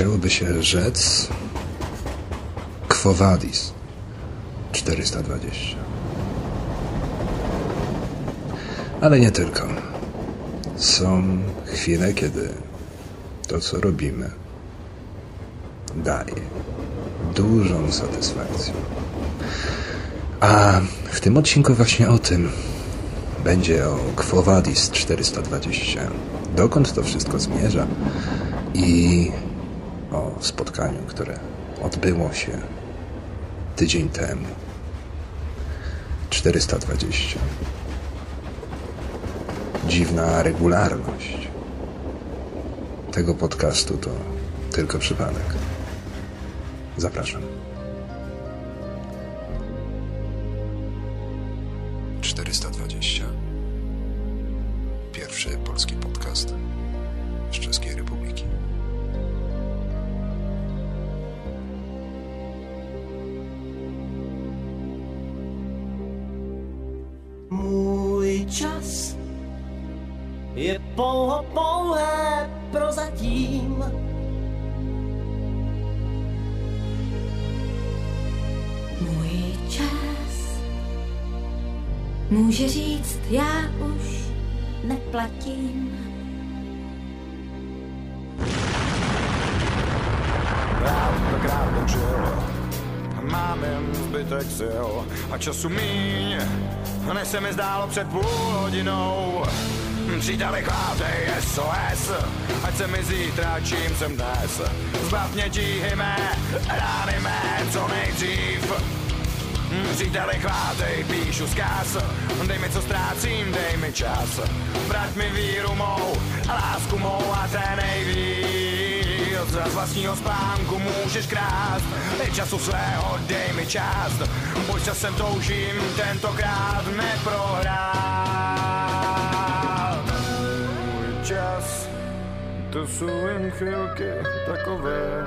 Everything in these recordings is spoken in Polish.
Chciałoby się rzec Quo Vadis 420. Ale nie tylko. Są chwile, kiedy to, co robimy, daje dużą satysfakcję. A w tym odcinku właśnie o tym będzie o Quo Vadis 420. Dokąd to wszystko zmierza i spotkaniu, które odbyło się tydzień temu. 420. Dziwna regularność tego podcastu to tylko przypadek. Zapraszam. A času míň, než se mi zdálo před půl hodinou. Příteli chvátej SOS, ať se mi zítra, čím jsem dnes. Zbav mě tíhy mé, rány mé, co nejdřív. Příteli chvátej, píšu zkaz, dej mi co ztrácím, dej mi čas. Vrať mi víru mou, lásku mou a té nejvíc. Z vlastního spánku můžeš krást, i času svého dej mi čas. Buď časem toužím, tentokrát neprohrát. Můj čas, to jsou jen chvilky takové.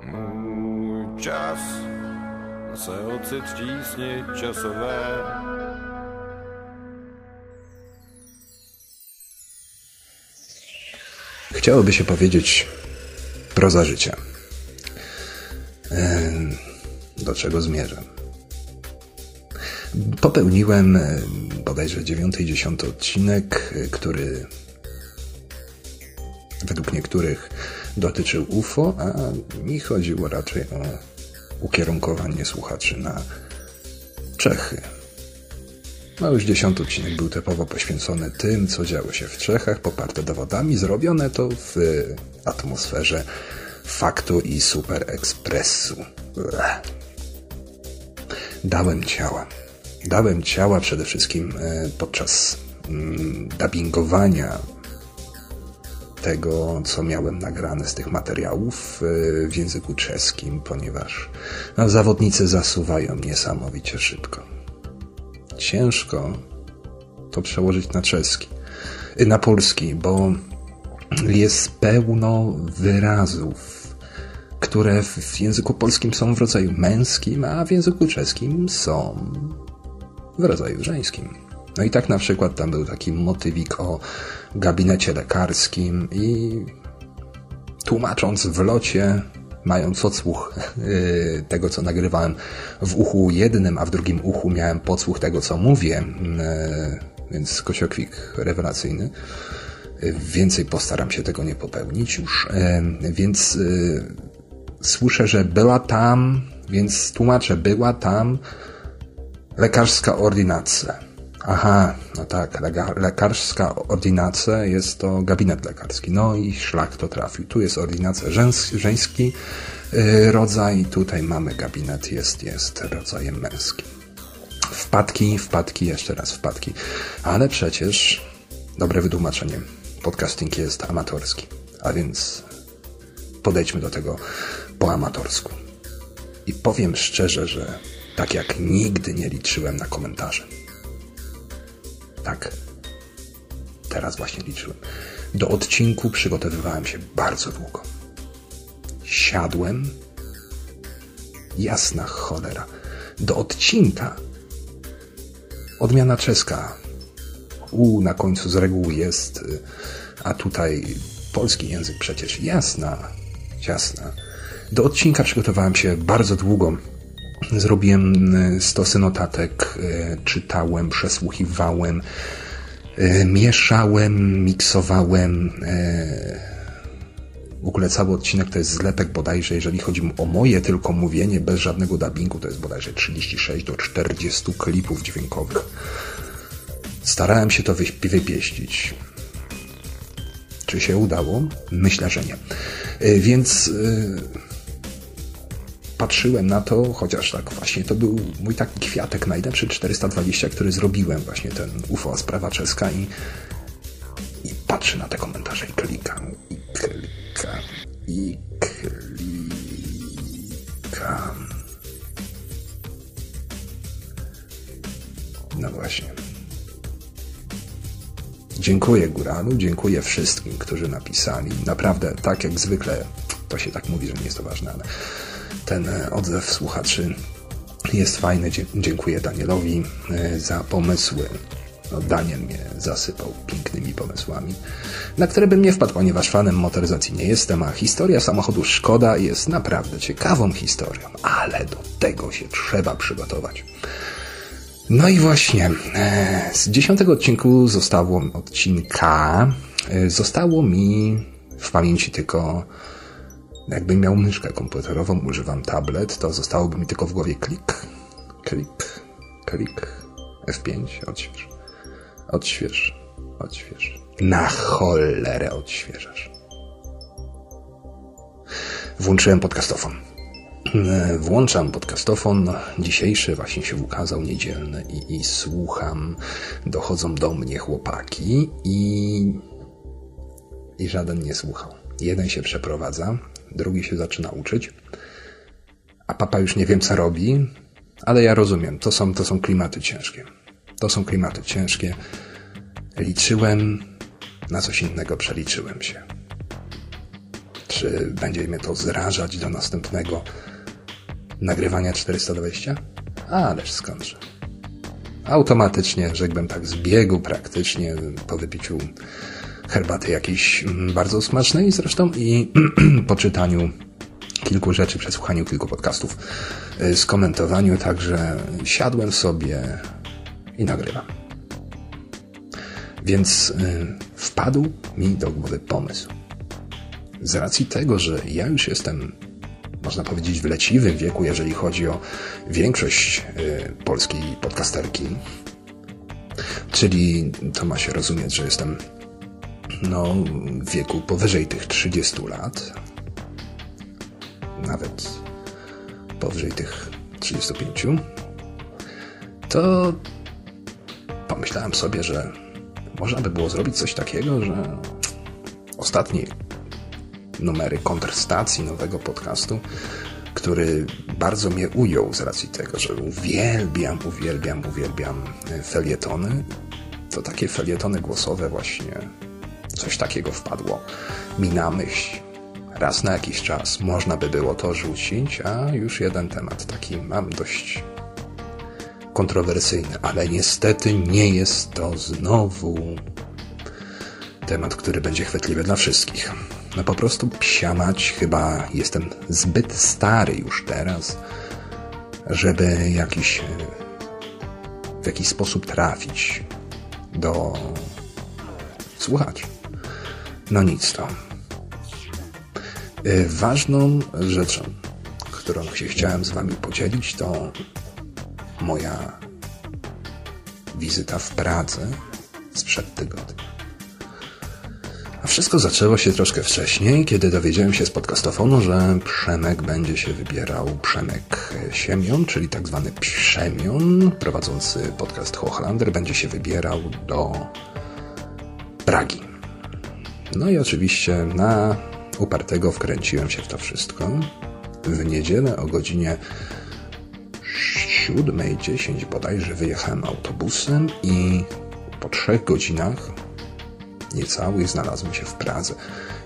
Můj čas se ocit v tísni časové. Chciałoby się powiedzieć proza życia. Em, Do czego zmierzam? Popełniłem em, bodajże dziewiąty i dziesiąty odcinek, y, który według niektórych dotyczył UFO, a mi chodziło raczej o ukierunkowanie słuchaczy na Czechy. No już dziesiąty odcinek był typowo poświęcony tym, co działo się w Czechach, poparte dowodami, zrobione to w atmosferze faktu i super ekspresu. Dałem ciała. Dałem ciała przede wszystkim e, podczas mm, dubbingowania tego, co miałem nagrane z tych materiałów e, w języku czeskim, ponieważ no, zawodnicy zasuwają niesamowicie szybko ciężko to przełożyć na czeski, y, na polski, bo jest pełno wyrazów, które w języku polskim są w rodzaju męskim, a w języku czeskim są w rodzaju żeńskim. No i tak na przykład tam był taki motywik o gabinecie lekarskim i tłumacząc w locie, mając odsłuch yy, tego, co nagrywałem w uchu jednym, a w drugim uchu miałem podsłuch tego, co mówię, yy, więc kociokwik rewelacyjny. Yy, Więcej postaram się tego nie popełnić już, więc słyszę, że była tam, więc tłumaczę, była tam lekarska ordynacja. Aha, no tak, lekarska ordynacja jest to gabinet lekarski. No i szlak to trafił. Tu jest ordynacja żeńs- żeński yy, rodzaj, tutaj mamy gabinet, jest, jest rodzajem męskim. Wpadki, wpadki, jeszcze raz wpadki. Ale przecież, dobre wytłumaczenie, podcasting jest amatorski. A więc podejdźmy do tego po amatorsku. I powiem szczerze, że tak jak nigdy nie liczyłem na komentarze. Tak. Teraz właśnie liczyłem. Do odcinku przygotowywałem się bardzo długo. Siadłem. Jasna cholera. Do odcinka. Odmiana czeska. U na końcu z reguły jest, a tutaj polski język przecież jasna, jasna. Do odcinka przygotowałem się bardzo długo. Zrobiłem y, stosy notatek, y, czytałem, przesłuchiwałem, mieszałem, miksowałem. W ogóle cały odcinek to jest zlepek bodajże, jeżeli chodzi o moje tylko mówienie, bez żadnego dubbingu, to jest bodajże 36 do 40 klipów dźwiękowych. Starałem się to wypieścić. Czy się udało? Myślę, że nie. E, więc patrzyłem na to, chociaż tak właśnie to był mój taki kwiatek najlepszy 420, który zrobiłem właśnie ten UFO sprawa czeska i, i patrzę na te komentarze i klikam i klikam i klikam. No właśnie. Dziękuję Góranu, dziękuję wszystkim, którzy napisali. Naprawdę, tak jak zwykle, to się tak mówi, że nie jest to ważne, ale ten e, odzew słuchaczy jest fajny. Dziękuję Danielowi e, za pomysły. No, Daniel mnie zasypał pięknymi pomysłami, na które bym nie wpadł, ponieważ fanem motoryzacji nie jestem, a historia samochodu Szkoda jest naprawdę ciekawą historią, ale do tego się trzeba przygotować. No i właśnie, e, z dziesiątego odcinku zostało odcinka, zostało mi w pamięci tylko, jakbym miał myszkę komputerową, używam tablet, to zostałoby mi tylko w głowie klik, klik, klik, F5, odśwież, odśwież, odśwież. Na cholerę odświeżasz. Włączyłem podcastofon. E, włączam podcastofon, dzisiejszy właśnie się ukazał, niedzielny i, i słucham. Dochodzą do mnie chłopaki i, i żaden nie słuchał. Jeden się przeprowadza, drugi się zaczyna uczyć, a papa już nie wiem co robi, ale ja rozumiem, to są, to są klimaty ciężkie. To są klimaty ciężkie. Liczyłem na coś innego, przeliczyłem się. Czy będzie mnie to zrażać do następnego nagrywania 420? Ależ skądże. Automatycznie, rzekłbym tak z biegu praktycznie, po wypiciu herbaty jakiejś mm, bardzo smacznej zresztą i po czytaniu kilku rzeczy, przesłuchaniu kilku podcastów, y, skomentowaniu, także siadłem sobie i nagrywam. Więc y, wpadł mi do głowy pomysł. Z racji tego, że ja już jestem można powiedzieć, w leciwym wieku, jeżeli chodzi o większość y, polskiej podcasterki. Czyli to ma się rozumieć, że jestem no, w wieku powyżej tych 30 lat. Nawet powyżej tych 35. To pomyślałem sobie, że można by było zrobić coś takiego, że ostatni numery kontrstacji nowego podcastu, który bardzo mnie ujął z racji tego, że uwielbiam, uwielbiam, uwielbiam felietony. To takie felietony głosowe właśnie coś takiego wpadło mi na myśl. Raz na jakiś czas można by było to rzucić, a już jeden temat taki mam dość kontrowersyjny, ale niestety nie jest to znowu temat, który będzie chwytliwy dla wszystkich. No po prostu psiamać, chyba jestem zbyt stary już teraz, żeby jakiś, w jakiś sposób trafić do słuchać. No nic to. Y, ważną rzeczą, którą się chciałem z Wami podzielić, to moja wizyta w Pradze sprzed tygodnia. A wszystko zaczęło się troszkę wcześniej, kiedy dowiedziałem się z podcastofonu, że Przemek będzie się wybierał, Przemek Siemion, czyli tak zwany Przemion, prowadzący podcast Hochlander, będzie się wybierał do Pragi. No i oczywiście na upartego wkręciłem się w to wszystko. W niedzielę o godzinie 7.10 bodajże wyjechałem autobusem i po trzech godzinach niecałych znalazłem się w Pradze.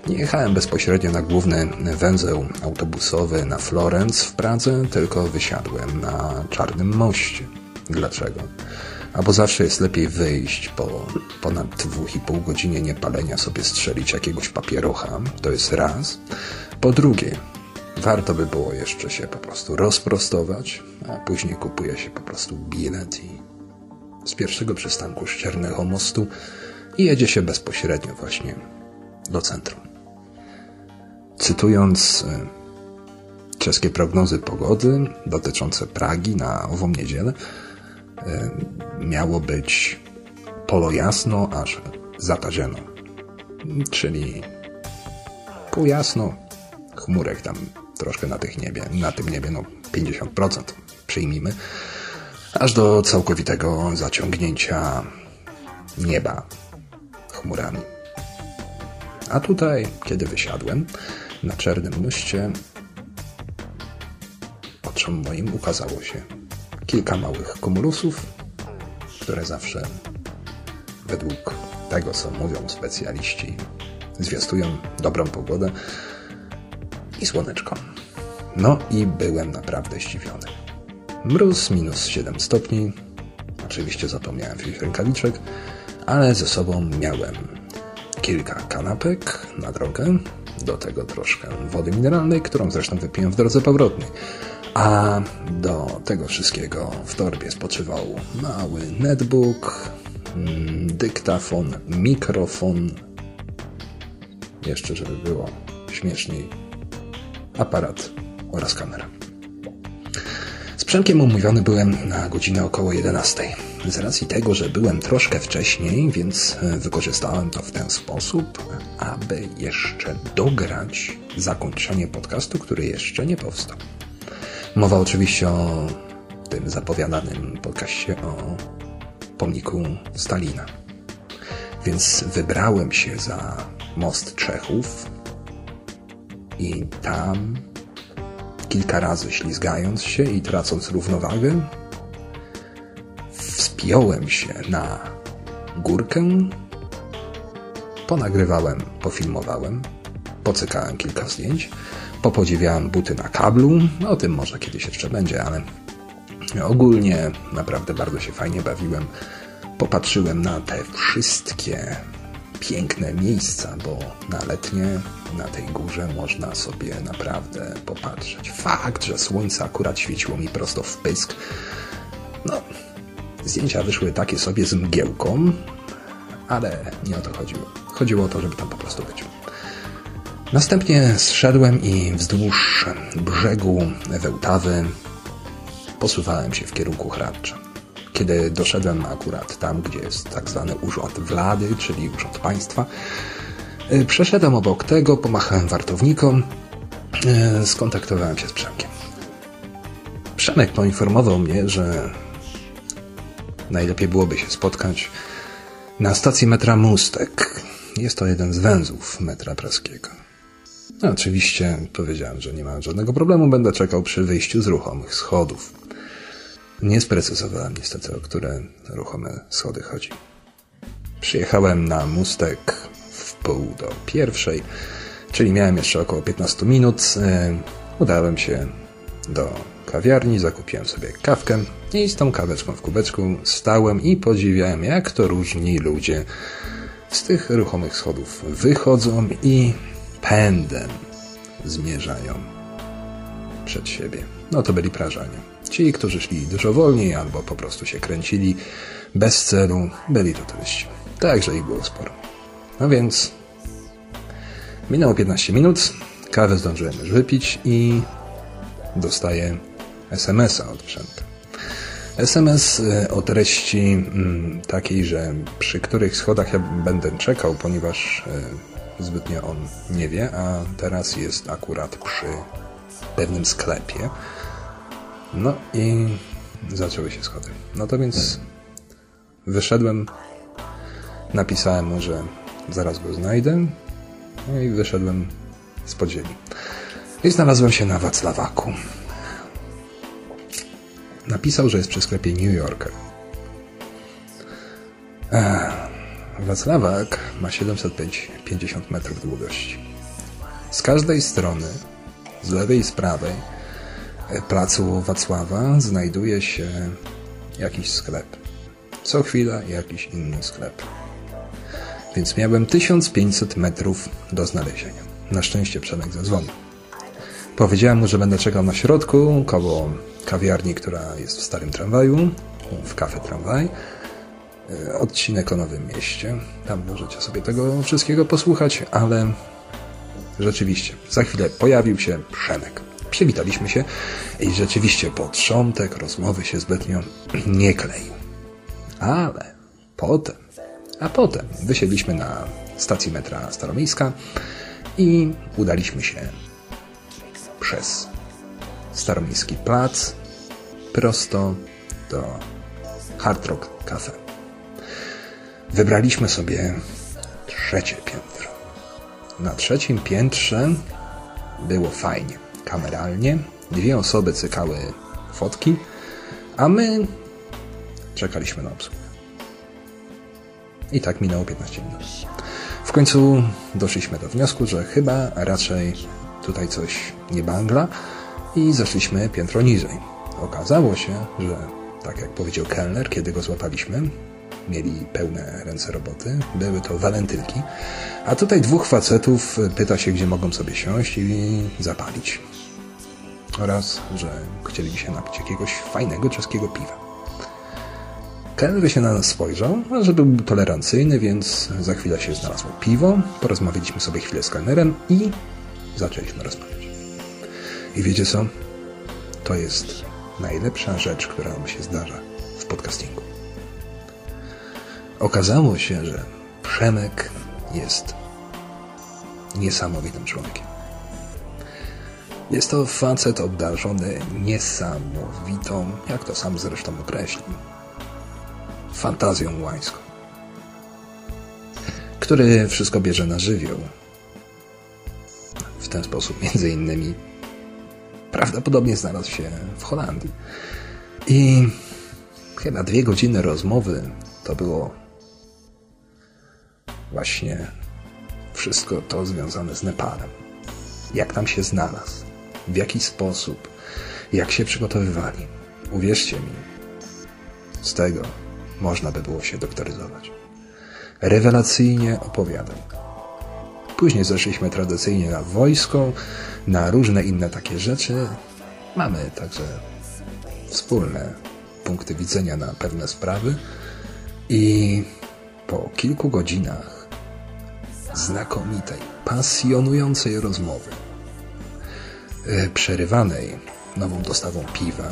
Nie jechałem bezpośrednio na główny węzeł autobusowy na Florence w Pradze, tylko wysiadłem na Czarnym Moście. Dlaczego? Albo zawsze jest lepiej wyjść po ponad dwóch i pół godzinie niepalenia sobie strzelić jakiegoś papierocha. To jest raz. Po drugie, warto by było jeszcze się po prostu rozprostować, a później kupuje się po prostu bilet i z pierwszego przystanku Ściernego Mostu i jedzie się bezpośrednio właśnie do centrum. Cytując y, czeskie prognozy pogody dotyczące Pragi na ową niedzielę, miało być polo jasno, aż zaparzeno. Czyli pół jasno, chmurek tam troszkę na tych niebie, na tym niebie no 50% przyjmijmy, aż do całkowitego zaciągnięcia nieba chmurami. A tutaj, kiedy wysiadłem na Czernym Moście, oczom moim ukazało się kilka małych komulusów, które zawsze według tego, co mówią specjaliści, zwiastują dobrą pogodę i słoneczko. No i byłem naprawdę zdziwiony. Mróz minus 7 stopni. Oczywiście zapomniałem wziąć rękawiczek, ale ze sobą miałem kilka kanapek na drogę, do tego troszkę wody mineralnej, którą zresztą wypiłem w drodze powrotnej. A do tego wszystkiego w torbie spoczywał mały netbook, mm, dyktafon, mikrofon, jeszcze żeby było śmieszniej, aparat oraz kamera. Z Przemkiem umówiony byłem na godzinę około 11. Z racji tego, że byłem troszkę wcześniej, więc e, wykorzystałem to w ten sposób, aby jeszcze dograć zakończenie podcastu, który jeszcze nie powstał. Mowa oczywiście o tym zapowiadanym podcaście o pomniku Stalina. Więc wybrałem się za most Czechów i tam kilka razy ślizgając się i tracąc równowagę, wspiąłem się na górkę, ponagrywałem, pofilmowałem, pocykałem kilka zdjęć, popodziwiałem buty na kablu, o tym może kiedyś jeszcze będzie, ale ogólnie naprawdę bardzo się fajnie bawiłem. Popatrzyłem na te wszystkie piękne miejsca, bo na letnie na tej górze można sobie naprawdę popatrzeć. Fakt, że słońce akurat świeciło mi prosto w pysk. No, zdjęcia wyszły takie sobie z mgiełką, ale nie o to chodziło. Chodziło o to, żeby tam po prostu być. Następnie zszedłem i wzdłuż brzegu Wełtawy posuwałem się w kierunku Hradcza. Kiedy doszedłem akurat tam, gdzie jest tak zwany urząd wlady, czyli urząd państwa, y, przeszedłem obok tego, pomachałem wartownikom, y, skontaktowałem się z Przemkiem. Przemek poinformował mnie, że najlepiej byłoby się spotkać na stacji metra Mustek. Jest to jeden z węzłów metra praskiego. No, oczywiście powiedziałem, że nie mam żadnego problemu, będę czekał przy wyjściu z ruchomych schodów. Nie sprecyzowałem niestety, o które ruchome schody chodzi. Przyjechałem na Mustek w pół do pierwszej, czyli miałem jeszcze około 15 minut. E, udałem się do kawiarni, zakupiłem sobie kawkę i z tą kaweczką w kubeczku stałem i podziwiałem, jak to różni ludzie z tych ruchomych schodów wychodzą i pędem zmierzają przed siebie. No to byli Prażanie. Ci, którzy szli dużo wolniej albo po prostu się kręcili bez celu, byli to turyści. Także ich było sporo. No więc minęło 15 minut, kawę zdążyłem już wypić i dostaję SMS-a od Przemka. SMS y, o treści mm, takiej, że przy których schodach ja będę czekał, ponieważ y, zbytnio on nie wie, a teraz jest akurat przy pewnym sklepie, no i zaczęły się schody. No to więc wyszedłem, napisałem mu, że zaraz go znajdę no i wyszedłem z podziemi. I znalazłem się na Wacławaku. Napisał, że jest przy sklepie New Yorker. Wacławak ma 750 metrów długości. Z każdej strony, z lewej i z prawej, placu Wacława znajduje się jakiś sklep. Co chwila jakiś inny sklep. Więc miałem 1500 metrów do znalezienia. Na szczęście Przemek zadzwonił. Powiedziałem mu, że będę czekał na środku, koło kawiarni, która jest w starym tramwaju, w kafe tramwaj. E, odcinek o Nowym Mieście. Tam możecie sobie tego wszystkiego posłuchać, ale rzeczywiście, za chwilę pojawił się Przemek. Przywitaliśmy się i rzeczywiście potrzątek rozmowy się zbytnio nie kleił. Ale potem, a potem wysiedliśmy na stacji metra Staromiejska i udaliśmy się przez Staromiejski Plac prosto do Hard Rock Cafe. Wybraliśmy sobie trzecie piętro. Na trzecim piętrze było fajnie, kameralnie. Dwie osoby cykały fotki, a my czekaliśmy na obsługę. I tak minęło 15 minut. W końcu doszliśmy do wniosku, że chyba raczej tutaj coś nie bangla i zeszliśmy piętro niżej. Okazało się, że tak jak powiedział kelner, kiedy go złapaliśmy, mieli pełne ręce roboty, były to walentynki, a tutaj dwóch facetów pyta się, gdzie mogą sobie siąść i zapalić. Oraz, że chcieli się napić jakiegoś fajnego czeskiego piwa. Kelner się na nas spojrzał, że był tolerancyjny, więc za chwilę się znalazło piwo, porozmawialiśmy sobie chwilę z kelnerem i zaczęliśmy rozmawiać. I wiecie co? To jest najlepsza rzecz, która nam się zdarza w podcastingu. Okazało się, że Przemek jest niesamowitym człowiekiem. Jest to facet obdarzony niesamowitą, jak to sam zresztą określił, fantazją łańską, który wszystko bierze na żywioł. W ten sposób, między innymi, prawdopodobnie znalazł się w Holandii. I chyba dwie godziny rozmowy to było właśnie wszystko to związane z Nepalem. Jak tam się znalazł, w jaki sposób, jak się przygotowywali. Uwierzcie mi, z tego można by było się doktoryzować. Rewelacyjnie opowiadał. Później zeszliśmy tradycyjnie na wojsko, na różne inne takie rzeczy. Mamy także wspólne punkty widzenia na pewne sprawy i po kilku godzinach znakomitej, pasjonującej rozmowy, e, przerywanej nową dostawą piwa,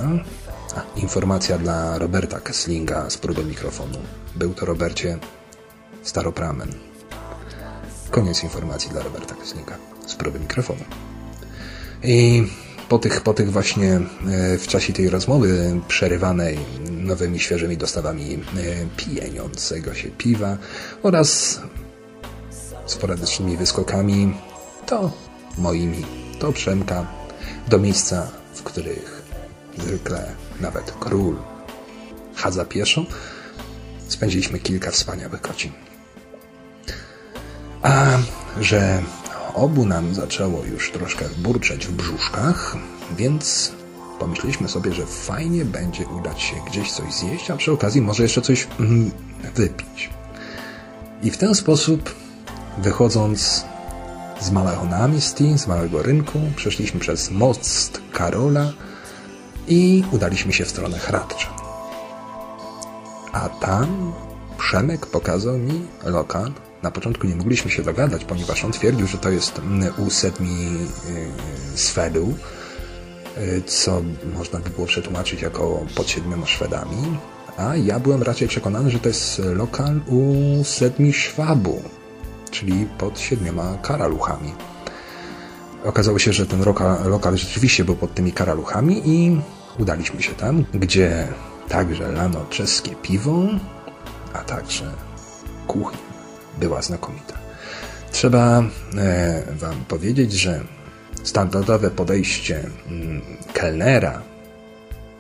a, informacja dla Roberta Kesslinga z próby mikrofonu. Był to Robercie Staropramen. Koniec informacji dla Roberta Kesslinga z próby mikrofonu. I po tych, po tych właśnie e, w czasie tej rozmowy przerywanej nowymi, świeżymi dostawami e, pieniącego się piwa oraz sporadycznymi wyskokami, to moimi, to Przemka, do miejsca, w których zwykle nawet król chadza pieszo, spędziliśmy kilka wspaniałych godzin. A że obu nam zaczęło już troszkę burczeć w brzuszkach, więc pomyśleliśmy sobie, że fajnie będzie udać się gdzieś coś zjeść, a przy okazji może jeszcze coś mm, wypić. I w ten sposób, wychodząc z Malachonami z Małego Rynku, przeszliśmy przez most Karola i udaliśmy się w stronę Hradcza. A tam Przemek pokazał mi lokal, na początku nie mogliśmy się dogadać, ponieważ on twierdził, że to jest mm, u setmi y, Swedu, y, co można by było przetłumaczyć jako pod siedmioma Szwedami, a ja byłem raczej przekonany, że to jest lokal u setmi Szwabu, czyli pod siedmioma karaluchami. Okazało się, że ten lokal rzeczywiście był pod tymi karaluchami i udaliśmy się tam, gdzie także lano czeskie piwo, a także kuchnia była znakomita. Trzeba e, Wam powiedzieć, że standardowe podejście mm, kelnera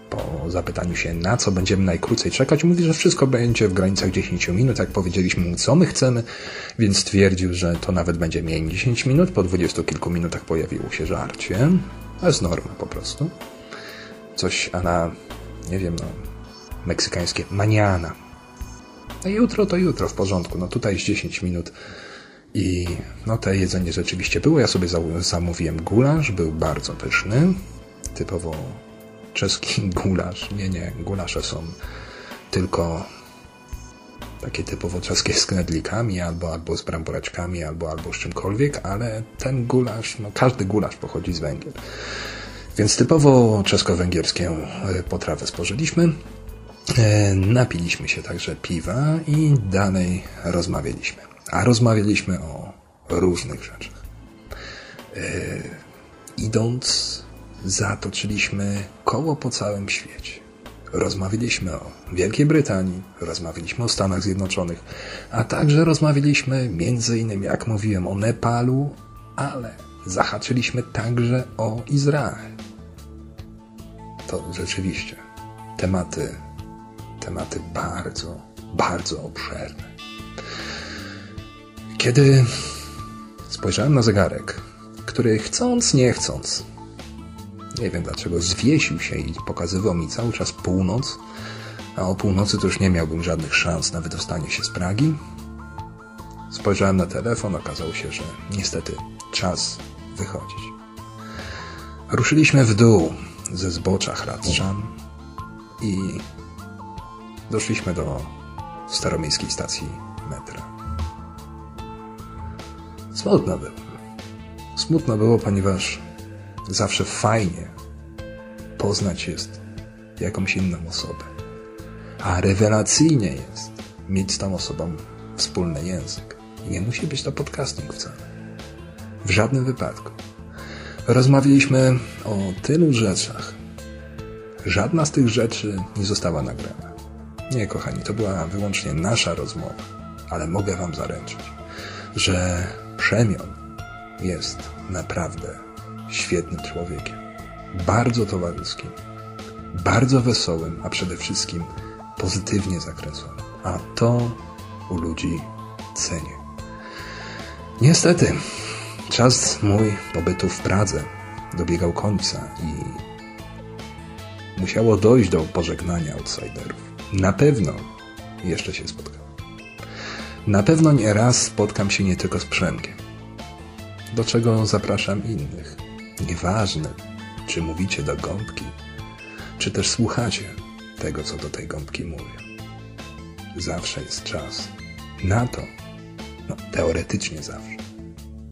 po zapytaniu się, na co będziemy najkrócej czekać, mówi, że wszystko będzie w granicach 10 minut. Jak powiedzieliśmy mu, co my chcemy, więc stwierdził, że to nawet będzie mniej 10 minut. Po 20 kilku minutach pojawiło się żarcie. To jest norma po prostu. Coś a na, nie wiem, no, meksykańskie maniana No jutro to jutro, w porządku. No tutaj jest 10 minut i no te jedzenie rzeczywiście było. Ja sobie zamówiłem gulasz, był bardzo pyszny. Typowo czeski gulasz. Nie, nie, gulasze są tylko takie typowo czeskie z knedlikami, albo, albo z bramboraczkami, albo, albo z czymkolwiek, ale ten gulasz, no każdy gulasz pochodzi z Węgier. Więc typowo czesko-węgierską e, potrawę spożyliśmy. E, napiliśmy się także piwa i dalej rozmawialiśmy. A rozmawialiśmy o różnych rzeczach. E, idąc, zatoczyliśmy koło po całym świecie. Rozmawialiśmy o Wielkiej Brytanii, rozmawialiśmy o Stanach Zjednoczonych, a także rozmawialiśmy między innymi, jak mówiłem, o Nepalu, ale zahaczyliśmy także o Izrael. To rzeczywiście tematy, tematy bardzo, bardzo obszerne. Kiedy spojrzałem na zegarek, który chcąc, nie chcąc, nie wiem dlaczego, zwiesił się i pokazywał mi cały czas północ, a o północy to już nie miałbym żadnych szans na wydostanie się z Pragi. Spojrzałem na telefon, okazało się, że niestety czas wychodzić. Ruszyliśmy w dół ze zbocza Hradczan i doszliśmy do staromiejskiej stacji metra. Smutno było. Smutno było, ponieważ zawsze fajnie poznać jest jakąś inną osobę. A rewelacyjnie jest mieć z tą osobą wspólny język. Nie musi być to podcasting wcale. W żadnym wypadku. Rozmawialiśmy o tylu rzeczach. Żadna z tych rzeczy nie została nagrana. Nie, kochani, to była wyłącznie nasza rozmowa, ale mogę Wam zaręczyć, że Przemion jest naprawdę świetnym człowiekiem. Bardzo towarzyskim, bardzo wesołym, a przede wszystkim pozytywnie zakręconym. A to u ludzi cenię. Niestety, czas mój pobytu w Pradze dobiegał końca i musiało dojść do pożegnania outsiderów. Na pewno jeszcze się spotkam. Na pewno nie raz spotkam się nie tylko z Przemkiem. Do czego zapraszam innych. Nieważne, czy mówicie do gąbki, czy też słuchacie tego, co do tej gąbki mówię. Zawsze jest czas na to, no teoretycznie zawsze,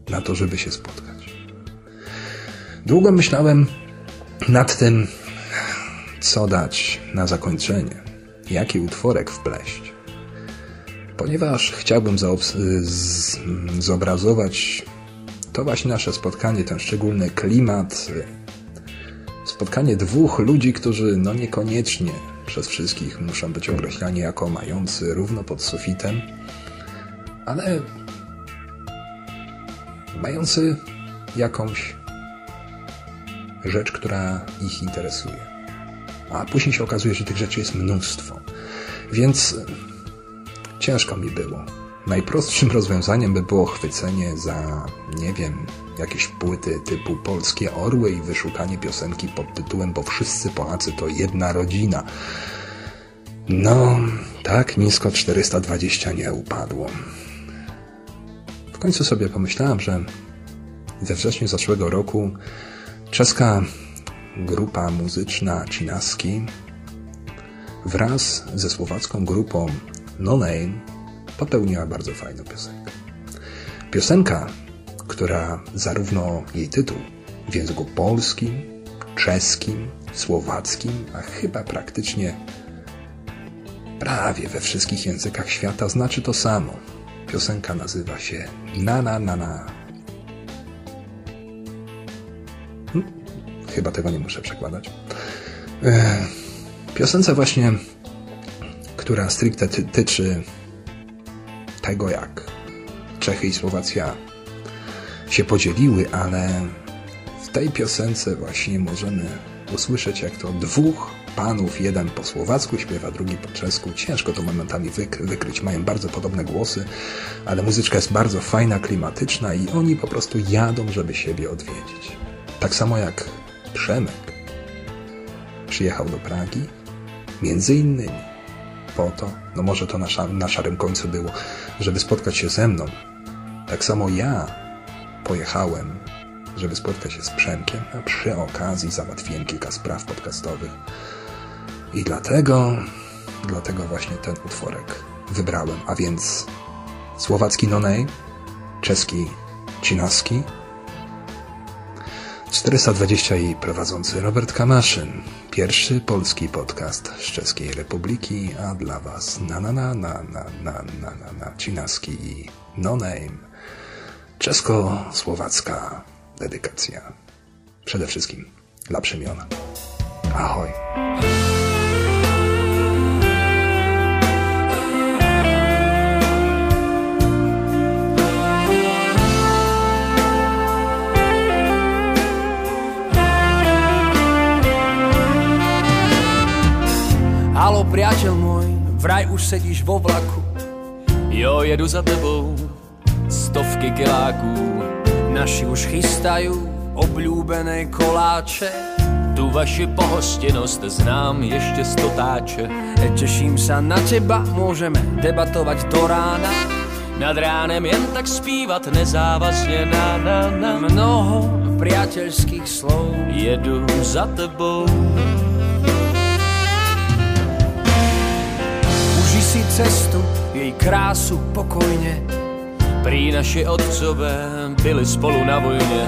na to, żeby się spotkać. Długo myślałem nad tym, co dać na zakończenie, jaki utworek wpleść, ponieważ chciałbym zobrazować to właśnie nasze spotkanie, ten szczególny klimat, spotkanie dwóch ludzi, którzy no niekoniecznie przez wszystkich muszą być określani jako mający równo pod sufitem, ale mający jakąś rzecz, która ich interesuje. A później się okazuje, że tych rzeczy jest mnóstwo. Więc ciężko mi było. Najprostszym rozwiązaniem by było chwycenie za, nie wiem, jakieś płyty typu Polskie Orły i wyszukanie piosenki pod tytułem Bo wszyscy Polacy to jedna rodzina. No, tak nisko 420 nie upadło. W końcu sobie pomyślałem, że we wrześniu zeszłego roku czeska grupa muzyczna Cinaski wraz ze słowacką grupą No Name popełniła bardzo fajną piosenkę. Piosenka, która zarówno jej tytuł w języku polskim, czeskim, słowackim, a chyba praktycznie prawie we wszystkich językach świata znaczy to samo. Piosenka nazywa się Na Na Na Na. Hm? Chyba tego nie muszę przekładać. Piosence właśnie, która stricte tyczy tego, jak Czechy i Słowacja się podzieliły, ale w tej piosence właśnie możemy usłyszeć, jak to dwóch panów, jeden po słowacku śpiewa, drugi po czesku. Ciężko to momentami wykryć. Mają bardzo podobne głosy, ale muzyczka jest bardzo fajna, klimatyczna i oni po prostu jadą, żeby siebie odwiedzić. Tak samo jak Przemek przyjechał do Pragi, między innymi po to, no może to na, na szarym końcu było, żeby spotkać się ze mną. Tak samo ja pojechałem, żeby spotkać się z Przemkiem, a przy okazji załatwiłem kilka spraw podcastowych. I dlatego, dlatego właśnie ten utworek wybrałem, a więc słowacki Nonej, czeski Cinaski, 420 i prowadzący Robert Kamaszyn. Pierwszy polski podcast z Czeskiej Republiki, a dla Was na na na na na na na na na Cinaski i No Name. Czesko-słowacka dedykacja. Przede wszystkim dla przemiona. Ahoj. Priateľ môj, vraj už sedíš vo vlaku. Jo, jedu za tebou, stovky kiláků. Naši už chystajú obľúbené koláče. Tu vaši pohostinnosť znám ešte z totáče. Teším sa na teba, môžeme debatovať do rána. Nad ránem jen tak spívat nezávazne na na na Mnoho priateľských slov Jedu za tebou si cestu, jej krásu pokojne. Prý naši otcové byli spolu na vojne.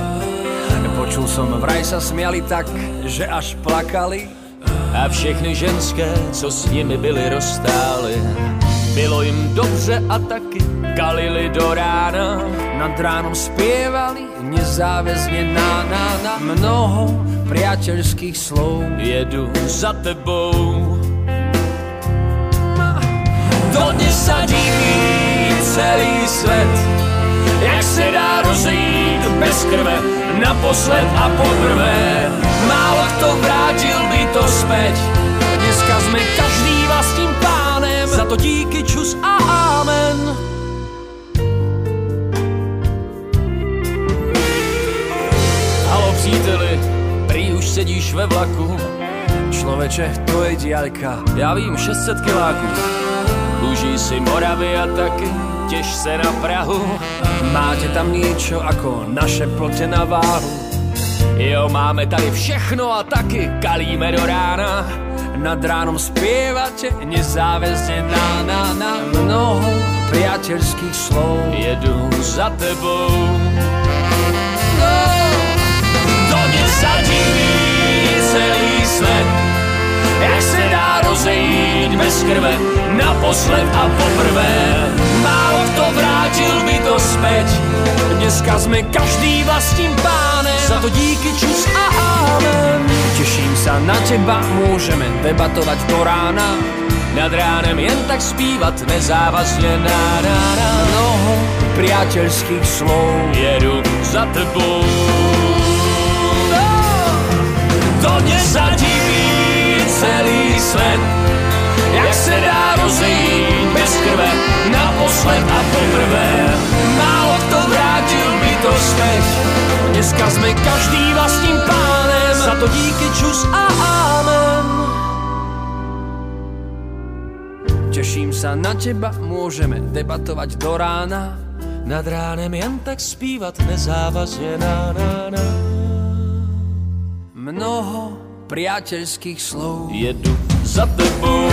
Počul som, vraj sa smiali tak, že až plakali. A všechny ženské, co s nimi byli, rozstály. Bylo jim dobře a taky kalili do rána. Nad ránom spievali nezáväzne na, na, na mnoho priateľských slov. Jedu za tebou, dodnes sa diví celý svet, jak se dá rozejít bez krve, naposled a poprvé. Málo kto vrátil by to späť, dneska sme každý vlastním pánem, za to díky čus a amen. Halo příteli, prý už sedíš ve vlaku, Človeče, to je diaľka, ja vím 600 kiláků. Užij si Moravy a taky těž se na Prahu. Máte tam niečo ako naše plote na váhu? Jo, máme tady všechno a taky kalíme do rána. Nad ránom spievate nezáväzne na, na, na mnoho priateľských slov. Jedu za tebou. No, dodnes sa diví celý svet, jak se rozejít bez krve, naposled a poprvé. Málo kto vrátil by to späť, dneska sme každý vlastním pánem, za to díky čus a amen. Teším sa na teba, môžeme debatovať do rána, nad ránem jen tak spívat nezávazne na, na, na mnoho priateľských slov. Jedu za tebou. Dodnes sa diví dneska sme každý vlastním pánem, za to díky čus a amen. Teším sa na teba, môžeme debatovať do rána, nad ránem jen tak spívat nezávazne na, na, na. Mnoho priateľských slov Jedu za tebou